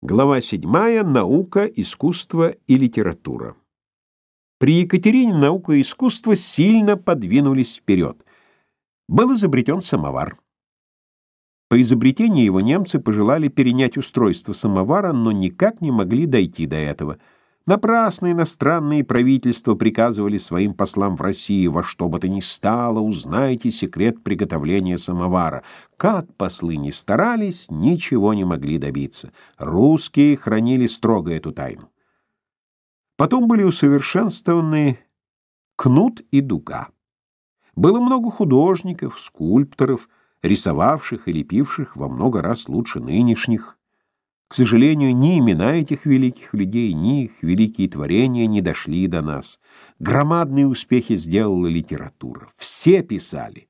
Глава 7. Наука, искусство и литература. При Екатерине наука и искусство сильно подвинулись вперед. Был изобретен самовар. По изобретении его немцы пожелали перенять устройство самовара, но никак не могли дойти до этого – Напрасно иностранные правительства приказывали своим послам в России во что бы то ни стало, узнайте секрет приготовления самовара. Как послы ни старались, ничего не могли добиться. Русские хранили строго эту тайну. Потом были усовершенствованы кнут и дуга. Было много художников, скульпторов, рисовавших и лепивших во много раз лучше нынешних. К сожалению, ни имена этих великих людей, ни их великие творения не дошли до нас. Громадные успехи сделала литература. Все писали.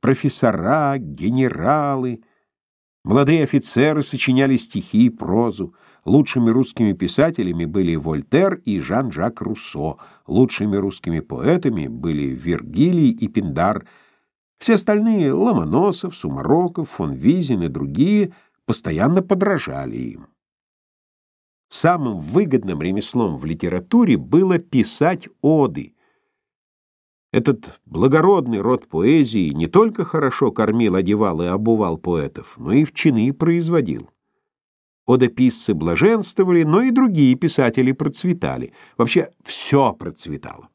Профессора, генералы, молодые офицеры сочиняли стихи и прозу. Лучшими русскими писателями были Вольтер и Жан-Жак Руссо. Лучшими русскими поэтами были Вергилий и Пиндар. Все остальные — Ломоносов, Сумароков, фон Визин и другие — постоянно подражали им. Самым выгодным ремеслом в литературе было писать оды. Этот благородный род поэзии не только хорошо кормил, одевал и обувал поэтов, но и в чины производил. Одописцы блаженствовали, но и другие писатели процветали. Вообще все процветало.